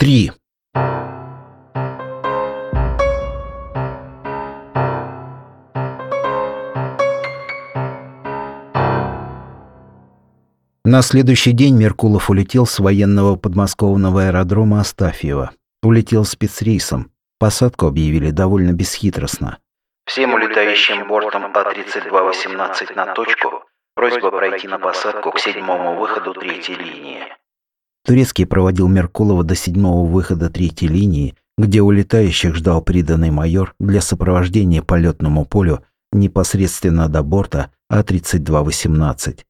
3. На следующий день Меркулов улетел с военного подмосковного аэродрома Астафьева. Улетел спецрейсом. Посадку объявили довольно бесхитростно. Всем улетающим бортом А-3218 на точку. Просьба пройти на посадку к седьмому выходу третьей линии. Турецкий проводил Меркулова до седьмого выхода третьей линии, где улетающих ждал приданный майор для сопровождения полетному полю непосредственно до борта А-3218.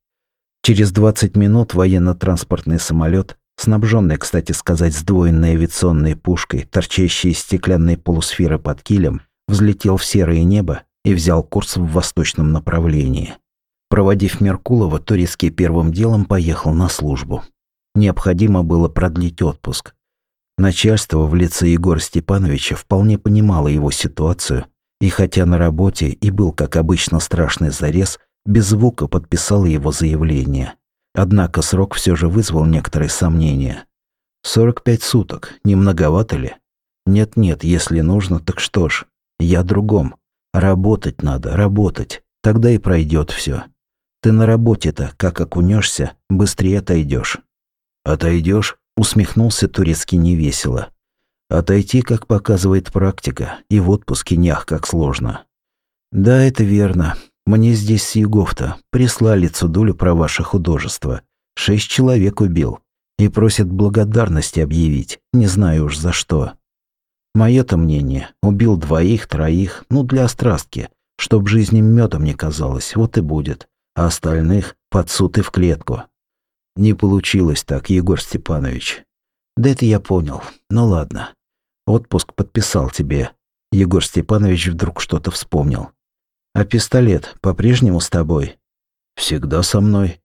Через 20 минут военно-транспортный самолет, снабженный, кстати сказать, сдвоенной авиационной пушкой, торчащей из стеклянной полусферы под килем, взлетел в серое небо и взял курс в восточном направлении. Проводив Меркулова, Турецкий первым делом поехал на службу. Необходимо было продлить отпуск. Начальство в лице Егора Степановича вполне понимало его ситуацию, и хотя на работе и был, как обычно, страшный зарез, без звука подписал его заявление. Однако срок все же вызвал некоторые сомнения. 45 суток, не многовато ли? Нет-нет, если нужно, так что ж, я другом. Работать надо, работать, тогда и пройдет все. Ты на работе-то, как окунешься, быстрее отойдешь. Отойдешь? усмехнулся турецкий невесело. Отойти, как показывает практика, и в отпуске нях как сложно. Да, это верно. Мне здесь с югов-то прислали цудулю про ваше художество. Шесть человек убил. И просят благодарности объявить, не знаю уж за что. Мое-то мнение, убил двоих, троих, ну для острастки, чтоб жизнь медом не казалось, вот и будет. А остальных под суд и в клетку. Не получилось так, Егор Степанович. Да это я понял. Ну ладно. Отпуск подписал тебе. Егор Степанович вдруг что-то вспомнил. А пистолет по-прежнему с тобой? Всегда со мной.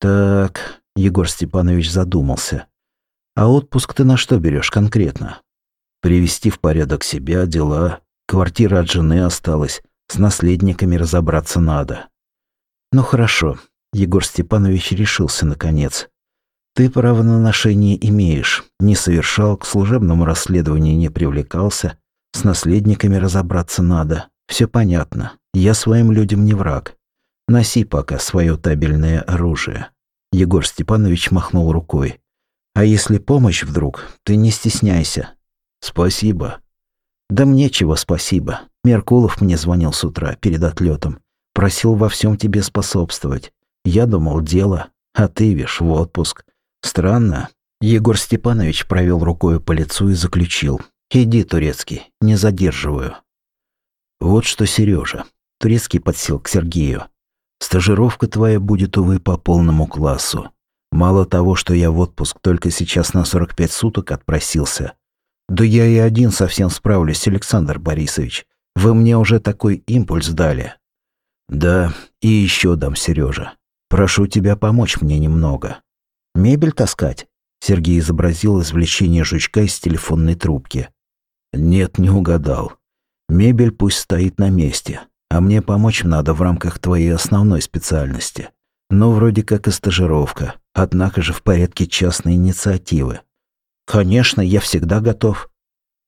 Так, Егор Степанович задумался. А отпуск ты на что берешь конкретно? Привести в порядок себя, дела. Квартира от жены осталась. С наследниками разобраться надо. Ну хорошо. Егор Степанович решился наконец. Ты право на ношение имеешь. Не совершал, к служебному расследованию не привлекался. С наследниками разобраться надо. Все понятно. Я своим людям не враг. Носи пока свое табельное оружие. Егор Степанович махнул рукой. А если помощь вдруг, ты не стесняйся. Спасибо. Да мне чего спасибо. Меркулов мне звонил с утра перед отлетом. Просил во всем тебе способствовать. Я думал, дело, а ты, вишь, в отпуск. Странно. Егор Степанович провел рукой по лицу и заключил. Иди, турецкий, не задерживаю. Вот что, Сережа, Турецкий подсел к Сергею. Стажировка твоя будет, увы, по полному классу. Мало того, что я в отпуск только сейчас на 45 суток отпросился. Да я и один совсем справлюсь, Александр Борисович. Вы мне уже такой импульс дали. Да, и еще дам, Сережа. Прошу тебя помочь мне немного. Мебель таскать? Сергей изобразил извлечение жучка из телефонной трубки. Нет, не угадал. Мебель пусть стоит на месте. А мне помочь надо в рамках твоей основной специальности. Ну, вроде как и стажировка, однако же в порядке частной инициативы. Конечно, я всегда готов.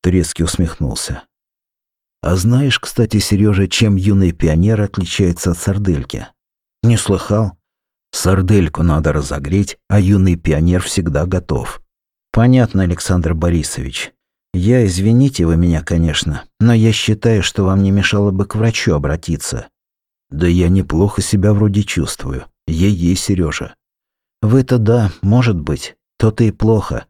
Турецкий усмехнулся. А знаешь, кстати, Сережа, чем юный пионер отличается от сардельки? Не слыхал? Сардельку надо разогреть, а юный пионер всегда готов. Понятно, Александр Борисович. Я, извините вы меня, конечно, но я считаю, что вам не мешало бы к врачу обратиться. Да я неплохо себя вроде чувствую. Ей-ей, Сережа. Вы-то да, может быть. То-то и плохо.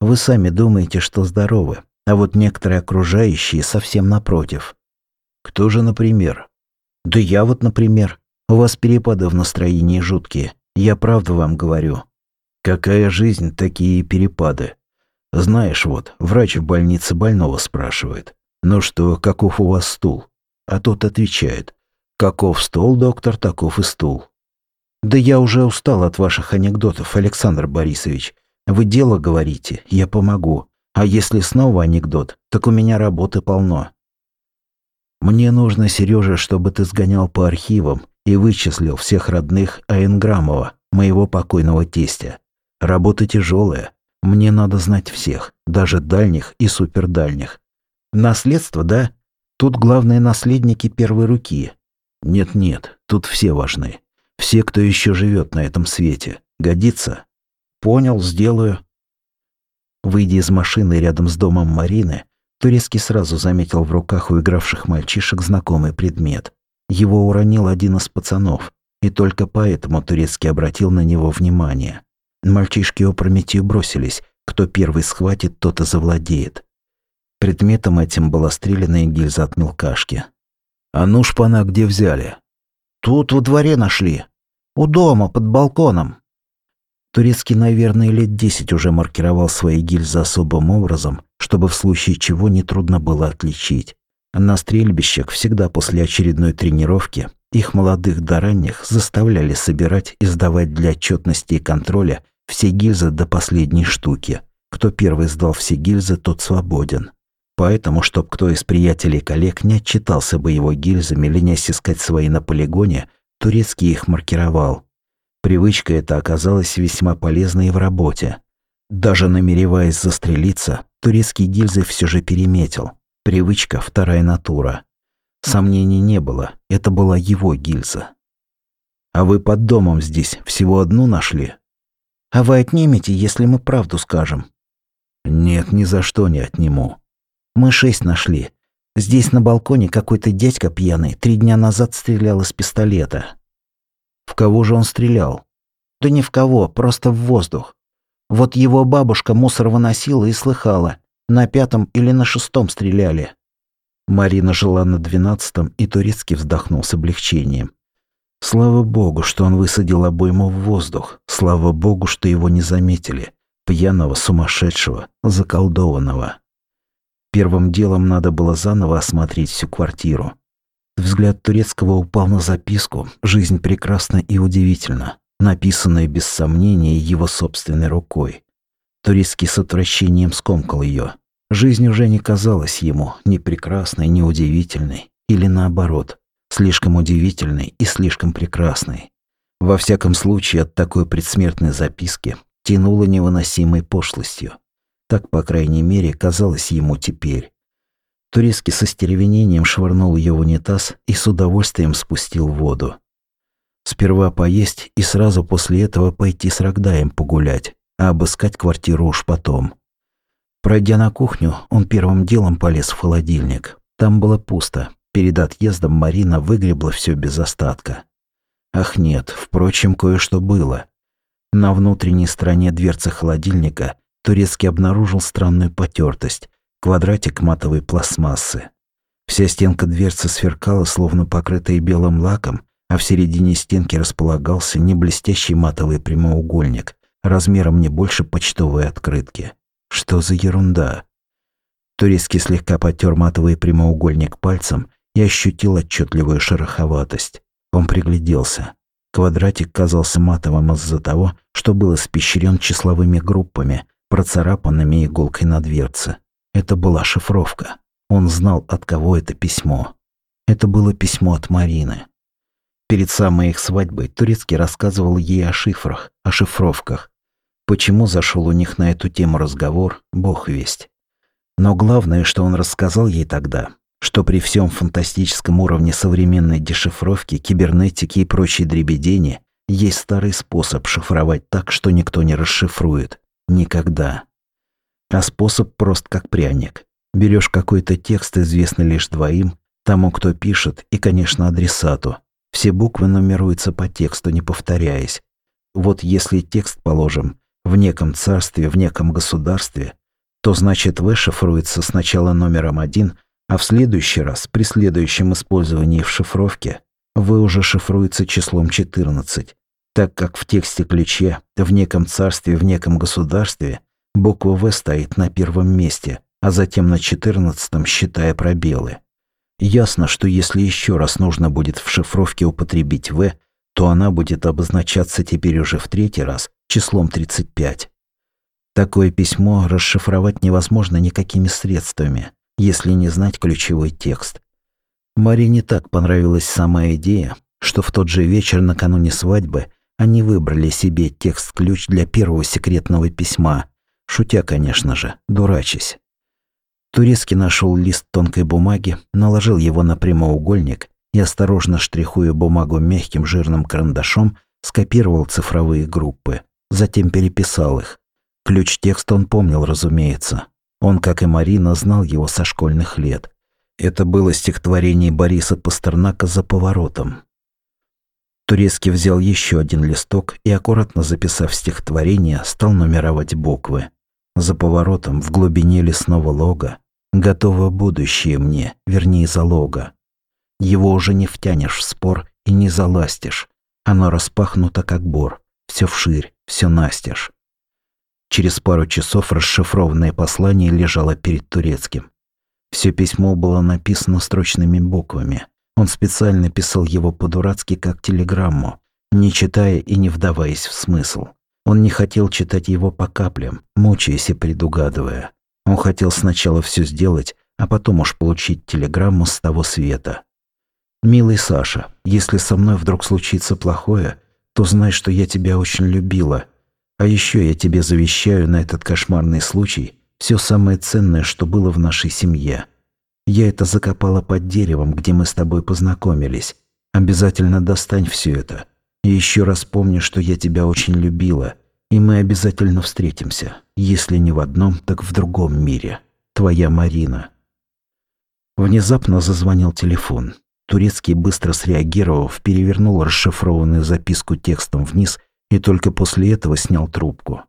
Вы сами думаете, что здоровы, а вот некоторые окружающие совсем напротив. Кто же, например? Да я вот, например. У вас перепады в настроении жуткие. Я правду вам говорю. Какая жизнь, такие перепады. Знаешь, вот, врач в больнице больного спрашивает. Ну что, каков у вас стул? А тот отвечает. Каков стол, доктор, таков и стул. Да я уже устал от ваших анекдотов, Александр Борисович. Вы дело говорите, я помогу. А если снова анекдот, так у меня работы полно. Мне нужно, Сережа, чтобы ты сгонял по архивам и вычислил всех родных Аенграмова, моего покойного тестя. Работа тяжелая, Мне надо знать всех, даже дальних и супердальних. Наследство, да? Тут главные наследники первой руки. Нет-нет, тут все важны. Все, кто еще живет на этом свете. Годится? Понял, сделаю. Выйдя из машины рядом с домом Марины, Турецкий сразу заметил в руках у игравших мальчишек знакомый предмет. Его уронил один из пацанов, и только поэтому Турецкий обратил на него внимание. Мальчишки опрометью бросились. Кто первый схватит, тот и завладеет. Предметом этим была стреляная гильза от мелкашки. «А ну шпана где взяли?» «Тут во дворе нашли. У дома, под балконом». Турецкий, наверное, лет десять уже маркировал свои гильзы особым образом, чтобы в случае чего нетрудно было отличить. На стрельбищах всегда после очередной тренировки их молодых до ранних заставляли собирать и сдавать для отчетности и контроля все гильзы до последней штуки. Кто первый сдал все гильзы, тот свободен. Поэтому, чтоб кто из приятелей коллег не отчитался бы его гильзами, ленясь искать свои на полигоне, Турецкий их маркировал. Привычка эта оказалась весьма полезной в работе. Даже намереваясь застрелиться, Турецкий гильзы все же переметил. Привычка – вторая натура. Сомнений не было, это была его гильза. «А вы под домом здесь всего одну нашли?» «А вы отнимете, если мы правду скажем?» «Нет, ни за что не отниму». «Мы шесть нашли. Здесь на балконе какой-то дядька пьяный три дня назад стрелял из пистолета». «В кого же он стрелял?» «Да ни в кого, просто в воздух. Вот его бабушка мусор выносила и слыхала. На пятом или на шестом стреляли. Марина жила на двенадцатом, и Турецкий вздохнул с облегчением. Слава богу, что он высадил обойму в воздух. Слава богу, что его не заметили. Пьяного, сумасшедшего, заколдованного. Первым делом надо было заново осмотреть всю квартиру. Взгляд Турецкого упал на записку «Жизнь прекрасна и удивительна», написанную без сомнения его собственной рукой. Турецкий с отвращением скомкал ее. Жизнь уже не казалась ему ни прекрасной, ни удивительной, или наоборот, слишком удивительной и слишком прекрасной. Во всяком случае, от такой предсмертной записки тянуло невыносимой пошлостью. Так, по крайней мере, казалось ему теперь. Турецкий со стеревенением швырнул ее в унитаз и с удовольствием спустил воду. Сперва поесть и сразу после этого пойти с Рогдаем погулять, а обыскать квартиру уж потом. Пройдя на кухню, он первым делом полез в холодильник. Там было пусто. Перед отъездом Марина выгребла все без остатка. Ах нет, впрочем, кое-что было. На внутренней стороне дверцы холодильника Турецкий обнаружил странную потертость, квадратик матовой пластмассы. Вся стенка дверцы сверкала, словно покрытая белым лаком, а в середине стенки располагался не блестящий матовый прямоугольник, размером не больше почтовой открытки. Что за ерунда? Турецкий слегка потер матовый прямоугольник пальцем и ощутил отчетливую шероховатость. Он пригляделся. Квадратик казался матовым из-за того, что был испещрен числовыми группами, процарапанными иголкой на дверце. Это была шифровка. Он знал, от кого это письмо. Это было письмо от Марины. Перед самой их свадьбой Турецкий рассказывал ей о шифрах, о шифровках, Почему зашел у них на эту тему разговор, бог весть. Но главное, что он рассказал ей тогда, что при всем фантастическом уровне современной дешифровки, кибернетики и прочей дребедени есть старый способ шифровать так, что никто не расшифрует. Никогда. А способ прост как пряник. Берешь какой-то текст, известный лишь двоим, тому, кто пишет, и, конечно, адресату. Все буквы нумеруются по тексту, не повторяясь. Вот если текст, положим, в неком царстве, в неком государстве, то значит В шифруется сначала номером один, а в следующий раз, при следующем использовании в шифровке, В уже шифруется числом 14, так как в тексте ключе в неком царстве, в неком государстве буква В стоит на первом месте, а затем на 14 считая пробелы. Ясно, что если еще раз нужно будет в шифровке употребить В, то она будет обозначаться теперь уже в третий раз числом 35. Такое письмо расшифровать невозможно никакими средствами, если не знать ключевой текст. Маре не так понравилась сама идея, что в тот же вечер накануне свадьбы они выбрали себе текст-ключ для первого секретного письма, Шутя, конечно же, дурачись. Турецкий нашел лист тонкой бумаги, наложил его на прямоугольник и, осторожно штрихуя бумагу мягким жирным карандашом, скопировал цифровые группы. Затем переписал их. Ключ текста он помнил, разумеется. Он, как и Марина, знал его со школьных лет. Это было стихотворение Бориса Пастернака «За поворотом». Турецкий взял еще один листок и, аккуратно записав стихотворение, стал нумеровать буквы. За поворотом, в глубине лесного лога, готово будущее мне, вернее залога. Его уже не втянешь в спор и не заластишь. Оно распахнуто, как бор, все вширь, все настежь. Через пару часов расшифрованное послание лежало перед турецким. Все письмо было написано строчными буквами. Он специально писал его по-дурацки, как телеграмму, не читая и не вдаваясь в смысл. Он не хотел читать его по каплям, мучаясь и предугадывая. Он хотел сначала все сделать, а потом уж получить телеграмму с того света. «Милый Саша, если со мной вдруг случится плохое, то знай, что я тебя очень любила. А еще я тебе завещаю на этот кошмарный случай все самое ценное, что было в нашей семье. Я это закопала под деревом, где мы с тобой познакомились. Обязательно достань все это. И еще раз помни, что я тебя очень любила, и мы обязательно встретимся, если не в одном, так в другом мире. Твоя Марина». Внезапно зазвонил телефон. Турецкий, быстро среагировав, перевернул расшифрованную записку текстом вниз и только после этого снял трубку.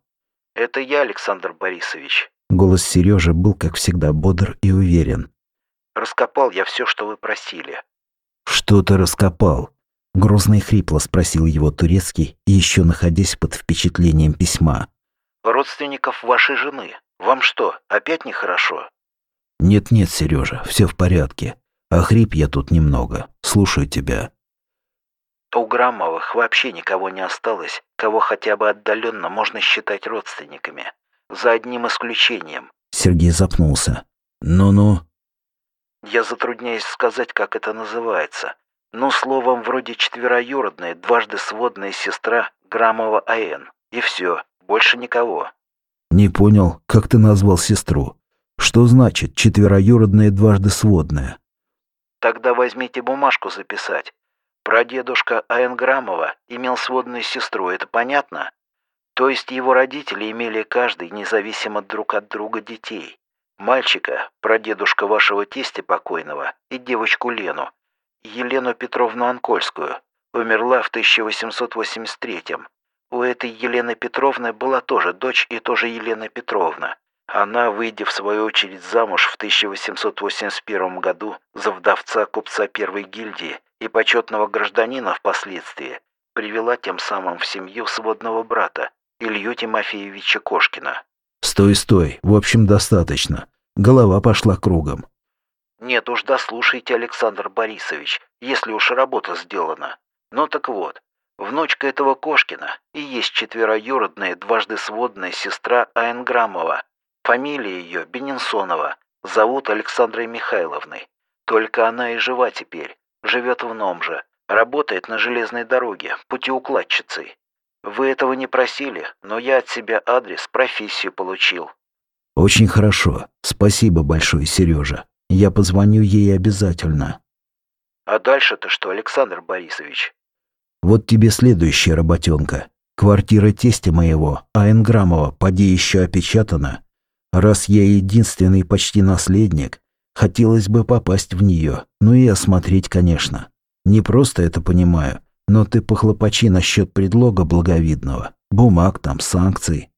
«Это я, Александр Борисович». Голос Сережи был, как всегда, бодр и уверен. «Раскопал я все, что вы просили». «Что ты раскопал?» Грозно и хрипло спросил его турецкий, еще находясь под впечатлением письма. «Родственников вашей жены. Вам что, опять нехорошо?» «Нет-нет, Сережа, все в порядке. А хрип я тут немного. Слушаю тебя». У Граммовых вообще никого не осталось, кого хотя бы отдаленно можно считать родственниками. За одним исключением. Сергей запнулся. «Ну-ну». Я затрудняюсь сказать, как это называется. Ну, словом, вроде четвероюродная, дважды сводная сестра Грамова А.Н. И все, больше никого. Не понял, как ты назвал сестру? Что значит четвероюродная, дважды сводная? Тогда возьмите бумажку записать. Прадедушка А.Н. Грамова имел сводную сестру, это понятно? То есть его родители имели каждый независимо друг от друга детей. Мальчика, прадедушка вашего тестя покойного, и девочку Лену, Елену Петровну Анкольскую. Умерла в 1883-м. У этой Елены Петровны была тоже дочь и тоже Елена Петровна. Она, выйдя в свою очередь замуж в 1881 году за вдовца купца первой гильдии и почетного гражданина впоследствии, привела тем самым в семью сводного брата Илью Тимофеевича Кошкина. «Стой, стой, в общем, достаточно. Голова пошла кругом. Нет уж, дослушайте, Александр Борисович, если уж работа сделана. Ну так вот, внучка этого Кошкина и есть четвероюродная дважды сводная сестра Айнграмова. Фамилия ее Бенинсонова. Зовут Александрой Михайловной. Только она и жива теперь. Живет в Номже. Работает на железной дороге, путеукладчицей. Вы этого не просили, но я от себя адрес, профессию получил. Очень хорошо. Спасибо большое, Сережа. Я позвоню ей обязательно. А дальше-то что, Александр Борисович? Вот тебе следующая работенка. Квартира тестя моего, А. Грамова, поди еще опечатана. Раз я единственный почти наследник, хотелось бы попасть в нее, ну и осмотреть, конечно. Не просто это понимаю, но ты похлопочи насчет предлога благовидного. Бумаг там, санкций.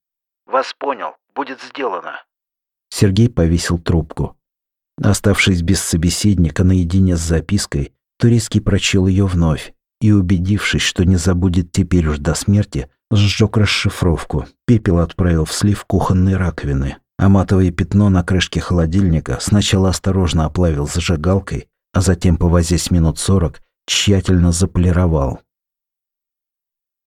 Вас понял, будет сделано. Сергей повесил трубку. Оставшись без собеседника наедине с запиской, Турецкий прочел ее вновь и, убедившись, что не забудет теперь уж до смерти, сжег расшифровку. Пепел отправил в слив кухонной раковины, а матовое пятно на крышке холодильника сначала осторожно оплавил зажигалкой, а затем, повозясь минут сорок, тщательно заполировал.